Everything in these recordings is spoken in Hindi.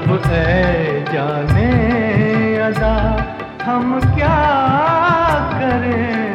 अब ए जाने अदा हम क्या करें?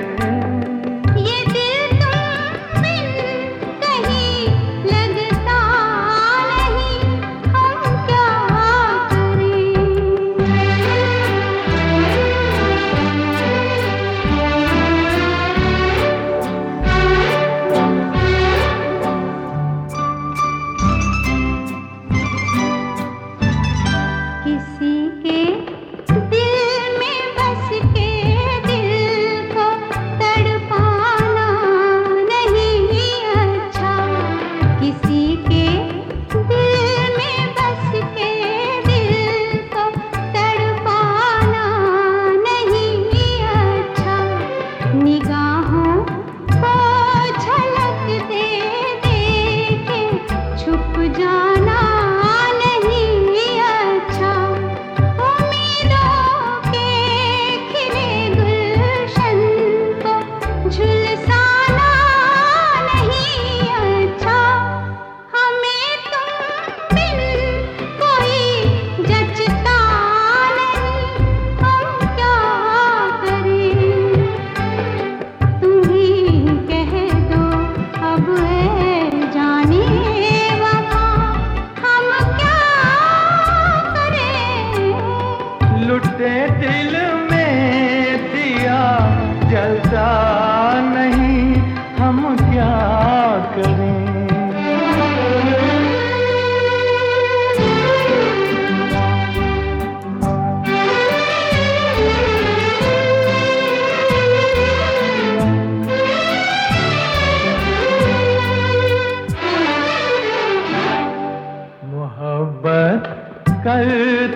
कर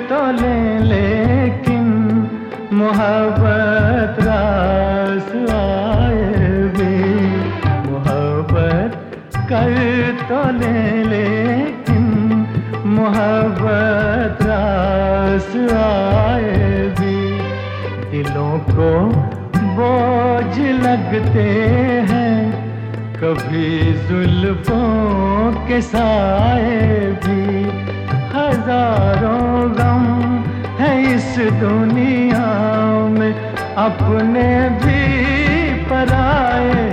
तो ले, लेकिन मोहब्बत रास आए भी। मोहब्बत कर तो ले, लेकिन मोहब्बत रास आए भी। दिलों को बोझ लगते हैं, कभी जुल्फों के साए भी। हज़ारों गम है इस दुनिया में, अपने भी पराए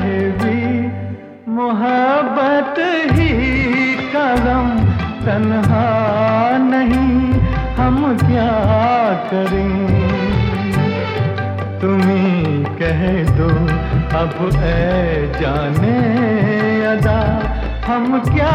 भी। मोहब्बत ही का गम तन्हा नहीं हम क्या करें। तुम्हें कह दो, अब ए जाने अदा, हम क्या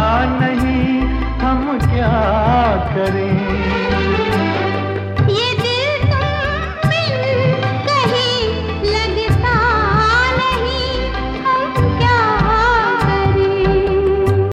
करे